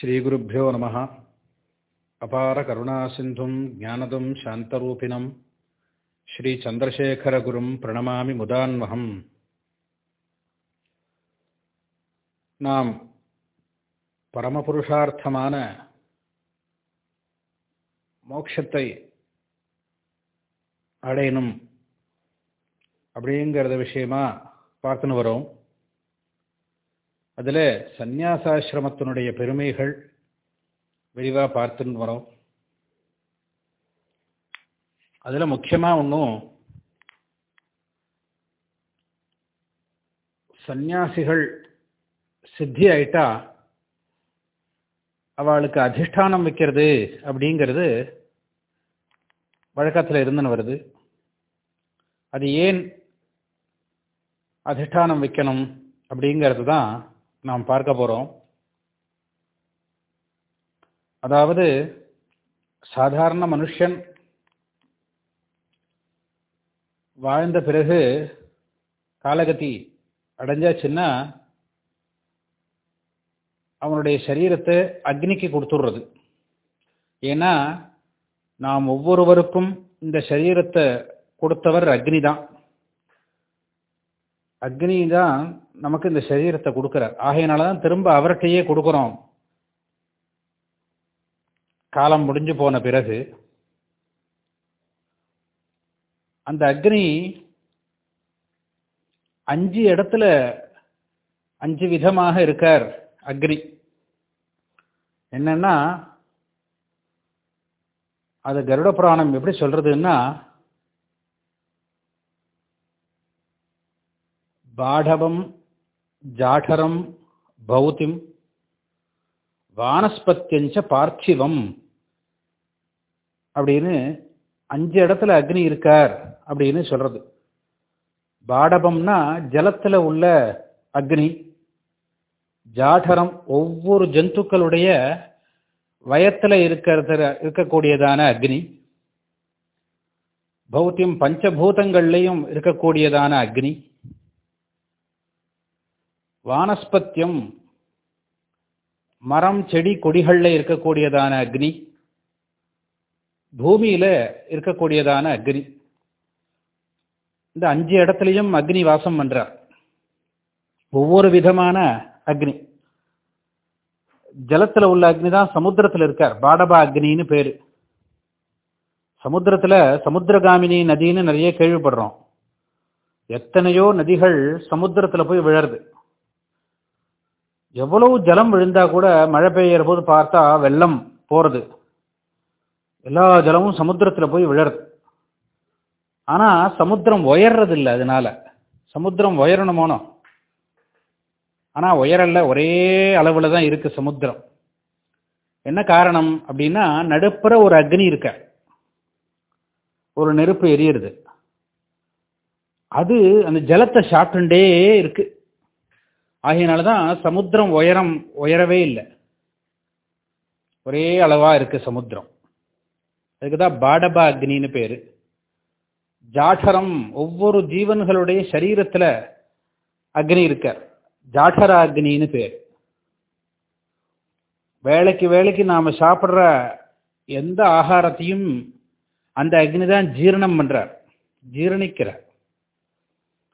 ஸ்ரீகுருப்போ நம. அபார கருணாசிந்தும் ஜானதும் சாந்தரூபிணம். ஸ்ரீ சந்திரசேகரகுரும் பிரணமாமி முதான்வகம். நாம் பரமபுருஷார்த்தமான மோட்சத்தை அடையணும் அப்படிங்கிறத விஷயமா பார்த்துன்னு வரோம். அதில் சந்நியாசாசிரமத்தினுடைய பெருமைகள் விரிவாக பார்த்துன்னு வரோம். அதில் முக்கியமாக ஒன்றும் சந்நியாசிகள் சித்தி ஆயிட்டா அவளுக்கு அதிஷ்டானம் வைக்கிறது அப்படிங்கிறது வழக்கத்தில் இருந்துன்னு வருது. அது ஏன் அதிஷ்டானம் வைக்கணும் அப்படிங்கிறது தான் நாம் பார்க்க போகிறோம் அதாவது சாதாரண மனுஷன் வாழ்ந்த பிறகு காலகதி அடைஞ்சாச்சுன்னா அவனுடைய சரீரத்தை அக்னிக்கு கொடுத்துடுறது. ஏன்னா நாம் ஒவ்வொருவருக்கும் இந்த சரீரத்தை கொடுத்தவர் அக்னி தான் அக்னி தான் நமக்கு இந்த சரீரத்தை கொடுக்கிறார். ஆகையினால தான் திரும்ப அவர்கிட்டயே கொடுக்குறோம். காலம் முடிஞ்சு போன பிறகு அந்த அக்னி அஞ்சு இடத்துல அஞ்சு விதமாக இருக்கார் அக்னி. என்னன்னா அது கருட புராணம் எப்படி சொல்றதுன்னா பாடவம் ஜாடரம் பௌத்திம் வானஸ்பத்தியஞ்ச பார்த்திவம் அப்படின்னு அஞ்சு இடத்துல அக்னி இருக்கார் அப்படின்னு சொல்றது. பாடபம்னா ஜலத்தில் உள்ள அக்னி. ஜாடரம் ஒவ்வொரு ஜந்துக்களுடைய வயத்தில் இருக்கிறத இருக்கக்கூடியதான அக்னி. பௌத்தியம் பஞ்சபூதங்கள்லையும் இருக்கக்கூடியதான அக்னி. வானஸ்பத்தியம் மரம் செடி கொடிகளில் இருக்கக்கூடியதான அக்னி பூமியில் இருக்கக்கூடியதான அக்னி. இந்த அஞ்சு இடத்துலையும் அக்னி வாசம் பண்ணுறார் ஒவ்வொரு விதமான அக்னி. ஜலத்தில் உள்ள அக்னி தான் சமுத்திரத்தில் இருக்கார். பாடபா அக்னின்னு பேர். சமுத்திரத்தில் சமுத்திரகாமினி நதின்னு நிறைய கேள்விப்படுறோம். எத்தனையோ நதிகள் சமுத்திரத்தில் போய் விழருது எவ்வளவு ஜலம் விழுந்தா கூட மழை பெய்கிற போது பார்த்தா வெள்ளம் போகிறது எல்லா ஜலமும் சமுத்திரத்தில் போய் விழருது ஆனால் சமுத்திரம் உயர்றது இல்லை அதனால. சமுத்திரம் உயரணுமோனோ ஆனால் உயரல்ல ஒரே அளவில் தான் இருக்குது சமுத்திரம். என்ன காரணம் அப்படின்னா நடுப்புற ஒரு அக்னி இருக்க. ஒரு நெருப்பு எரியிறது. அது அந்த ஜலத்தை சாப்பிட்டுண்டே ஆகையினால தான் சமுத்திரம் உயரம் உயரவே இல்லை. ஒரே அளவாக இருக்கு சமுத்திரம். அதுக்கு தான் பாடபா அக்னின்னு பேர். ஜாடரம் ஒவ்வொரு ஜீவன்களுடைய சரீரத்தில் அக்னி இருக்கார். ஜாடரா அக்னின்னு பேர். வேலைக்கு வேலைக்கு நாம் சாப்பிட்ற எந்த ஆகாரத்தையும் அந்த அக்னி தான் ஜீரணம் பண்ணுறார் ஜீரணிக்கிறார்.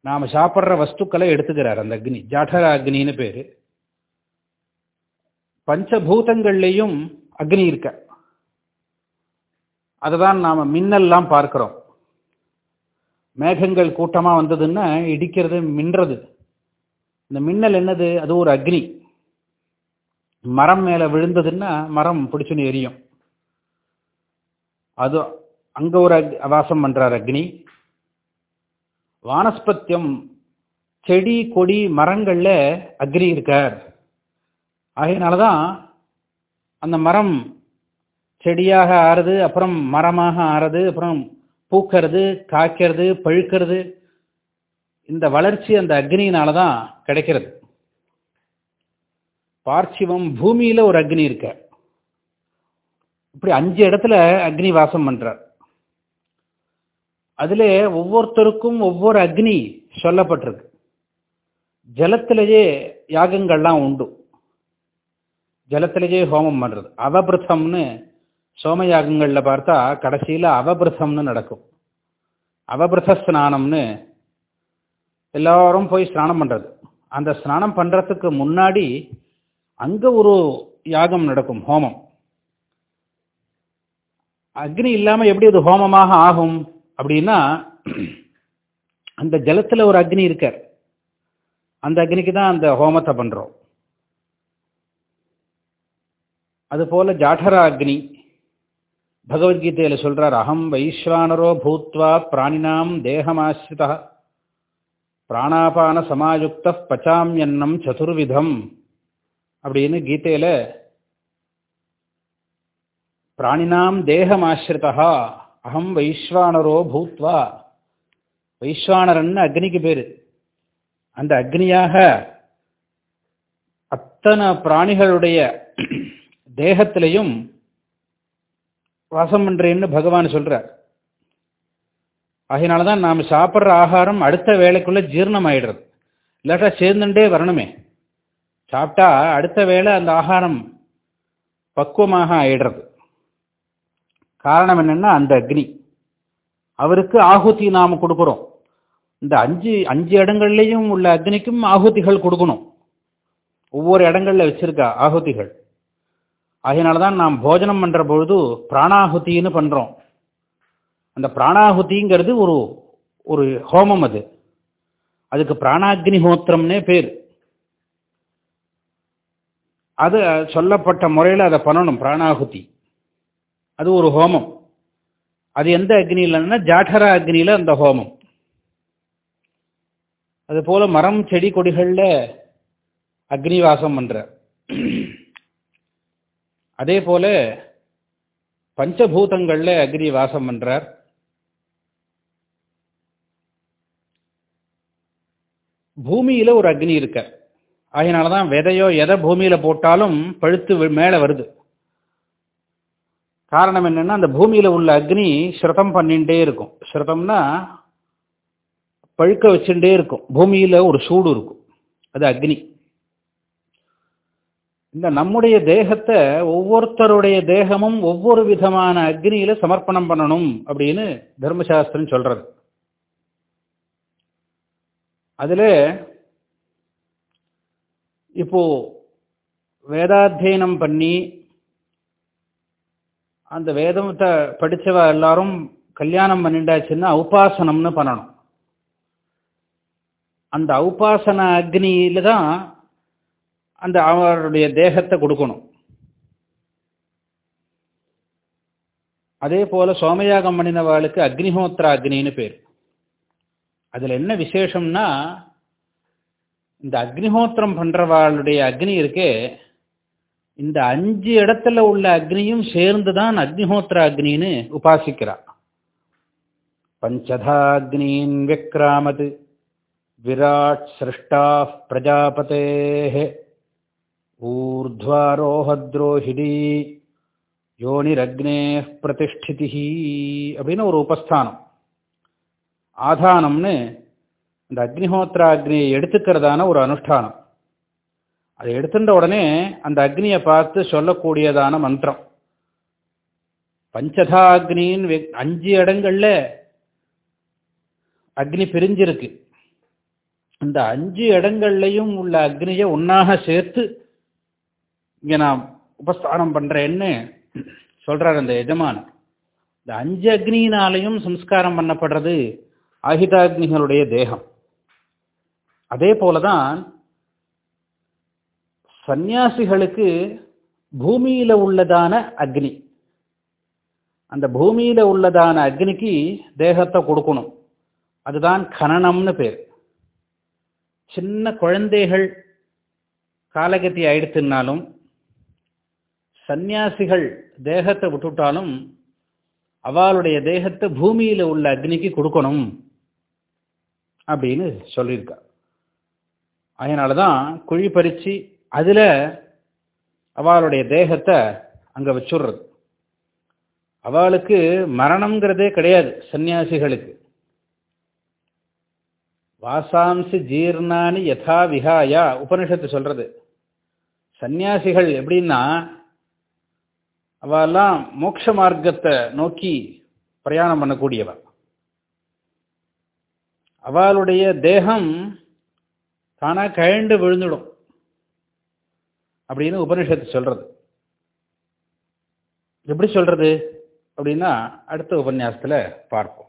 நாம் சாப்பிட்ற வஸ்துக்களை எடுத்துக்கிறார் அந்த அக்னி. ஜாடர அக்னின்னு பேர். பஞ்சபூதங்கள்லேயும் அக்னி இருக்க. அதுதான் நாம் மின்னல்லாம் பார்க்குறோம். மேகங்கள் கூட்டமாக வந்ததுன்னா இடிக்கிறது மின்றது. இந்த மின்னல் என்னது? அது ஒரு அக்னி. மரம் மேலே விழுந்ததுன்னா மரம் பிடிச்சுன்னு எரியும். அது அங்கே ஒரு வாசம் பண்ணுறார் அக்னி. வானஸ்பத்தியம் செடி கொடி மரங்களில் அக்னி இருக்கார். அதனால தான் அந்த மரம் செடியாக ஆறுது அப்புறம் மரமாக ஆறுது அப்புறம் பூக்கிறது காய்க்கிறது பழுக்கிறது. இந்த வளர்ச்சி அந்த அக்னியினால தான் கிடைக்கிறது. பார்ச்சிவம் பூமியில் ஒரு அக்னி இருக்க இப்படி அஞ்சு இடத்துல அக்னி வாசம் பண்ணுறார் அதில் ஒவ்வொருத்தருக்கும் ஒவ்வொரு அக்னி சொல்லப்பட்டிருக்கு. ஜலத்திலேயே யாகங்கள்லாம் உண்டு. ஜலத்திலேயே ஹோமம் பண்றது. சோம யாகங்களில் பார்த்தா கடைசியில் அவபிரதம்னு நடக்கும். அவபிரத ஸ்நானம்னு எல்லாரும் போய் ஸ்நானம் பண்ணுறது அந்த ஸ்நானம் பண்ணுறதுக்கு முன்னாடி அங்கே ஒரு யாகம் நடக்கும் ஹோமம். அக்னி இல்லாமல் எப்படி அது ஹோமமாக ஆகும்? அப்படின்னா அந்த ஜலத்தில் ஒரு அக்னி இருக்கார். அந்த அக்னிக்கு தான் அந்த ஹோமத்தை பண்ணுறோம் அது ஜாடரா அக்னி பகவத்கீதையில் சொல்கிறார் அகம் வைஸ்வானரோ பூத்வா பிராணினாம் தேகமாசிரிதா பிராணாபான சமாயுக்த பச்சாமியன்னம் சதுர்விதம் அப்படின்னு கீதையில் பிராணினாம் தேகமாசிரிதா அகம் வைஸ்வானரோ பூத்வா. வைஸ்வானரன்னு அக்னிக்கு பேர். அந்த அக்னியாக அத்தனை பிராணிகளுடைய தேகத்திலையும் வாசம் பண்ணுறேன்னு பகவான் சொல்கிறார் அதனால தான் நாம் சாப்பிட்ற ஆகாரம் அடுத்த வேலைக்குள்ளே ஜீரணம் ஆயிடுறது இல்லாட்டா சேர்ந்துட்டே வரணுமே. சாப்பிட்டா அடுத்த வேளை அந்த ஆகாரம் பக்குவமாக ஆயிடுறது. காரணம் என்னன்னா அந்த அக்னி. அவருக்கு ஆகுதி நாம் கொடுக்குறோம். இந்த அஞ்சு அஞ்சு இடங்கள்லையும் உள்ள அக்னிக்கும் ஆகுதிகள் கொடுக்கணும். ஒவ்வொரு இடங்கள்ல வச்சிருக்கா ஆகுதிகள் அதனால தான் நாம் போஜனம் பண்ணுற பொழுது பிராணாகுத்தின்னு பண்ணுறோம் அந்த பிராணாகுதிங்கிறது ஒரு ஒரு ஹோமம் அது. அதுக்கு பிராணாக்னி ஹோத்திரம்னே பேர். அது சொல்லப்பட்ட முறையில் அதை பண்ணணும் பிராணாகுதி அது ஒரு ஹோமம். அது எந்த அக்னியிலன்னா ஜாഠரா அக்னியில அந்த ஹோமம். அது போல மரம் செடி கொடிகளில் அக்னி வாசம் பண்ற. அதே போல பஞ்சபூதங்களில் அக்னி வாசம் பண்றார். பூமியில ஒரு அக்னி இருக்க. அதனாலதான் விதையோ எதை பூமியில போட்டாலும் பழுத்து மேலே வருது. காரணம் என்னன்னா அந்த பூமியில உள்ள அக்னி ஸ்ரதம் பண்ணிகிட்டே இருக்கும். ஸ்ரதம்னா பழுக்க வச்சுட்டே இருக்கும். பூமியில ஒரு சூடு இருக்கும். அது அக்னி. இந்த நம்முடைய தேகத்தை ஒவ்வொருத்தருடைய தேகமும் ஒவ்வொரு விதமான அக்னியில சமர்ப்பணம் பண்ணணும் அப்படின்னு தர்மசாஸ்திரம் சொல்றது. அதில் இப்போ வேதாத்தியனம் பண்ணி அந்த வேதத்தை படித்தவ எல்லாரும் கல்யாணம் பண்ணிண்டாச்சுன்னா உபாசனம்னு பண்ணணும். அந்த உபாசன அக்னியில தான் அந்த அவருடைய தேகத்தை கொடுக்கணும். அதே போல சோமயாகம் பண்ணினவாளுக்கு அக்னிஹோத்திர அக்னின்னு பேர். அதில் என்ன விசேஷம்னா இந்த அக்னிஹோத்திரம் பண்ணுறவாளுடைய அக்னி இருக்கே இந்த அஞ்சு இடத்துல உள்ள அக்னியும் சேர்ந்துதான் அக்னிஹோத்திர அக்னின்னு உபாசிக்கிறார் பஞ்சதா அக்னின் விக்ராமது விராட் சிருஷ்டா பிரஜாபதே ஊர்துவாரோஹத்ரோஹிடி யோனிரக்னே பிரதிஷ்டிதி அப்படின்னு ஒரு உபஸ்தானம். ஆதானம்னு இந்த அக்னிஹோத்திர அக்னியை எடுத்துக்கிறதான ஒரு அனுஷ்டானம். அதை எடுத்துட்ட உடனே அந்த அக்னியை பார்த்து சொல்லக்கூடியதான மந்திரம். பஞ்சதா அக்னின்னு அஞ்சு இடங்கள்ல அக்னி பிரிஞ்சிருக்கு. இந்த அஞ்சு இடங்கள்லையும் உள்ள அக்னியை ஒன்னாக சேர்த்து இங்க நான் உபஸ்தானம் பண்றேன்னு சொல்றார் அந்த எஜமான இந்த அஞ்சு அக்னியினாலையும் சம்ஸ்காரம் பண்ணப்படுறது ஆகிதாக்னிகளுடைய தேகம். அதே போலதான் சந்நியாசிகளுக்கு பூமியில உள்ளதான அக்னி. அந்த பூமியில உள்ளதான அக்னிக்கு தேகத்தை கொடுக்கணும். அதுதான் கனனம்னு பேர். சின்ன குழந்தைகள் காலகத்தி ஆயிடுத்துனாலும் சந்நியாசிகள் தேகத்தை விட்டுட்டாலும் அவளுடைய தேகத்தை பூமியில உள்ள அக்னிக்கு கொடுக்கணும் அப்படின்னு சொல்லியிருக்கா. அதனாலதான் குழி பறித்து அதுல அவளுடைய தேகத்தை அங்க வச்சுடுறது அவளுக்கு மரணம்ங்கிறதே கிடையாது சந்நியாசிகளுக்கு. வாசாம்சி ஜீர்ணானி யதா விஹாயா உபனிஷத்து சொல்றது. சந்நியாசிகள் எப்படின்னா அவெல்லாம் மோட்ச மார்க்கத்தை நோக்கி பிரயாணம் பண்ணக்கூடியவ. அவளுடைய தேகம் தானாக கழண்டு விழுந்துடும். அப்படின்னு உபனிஷத்து சொல்றது. எப்படி சொல்றது? அப்படின்னா அடுத்த உபன்யாசத்தில் பார்ப்போம்.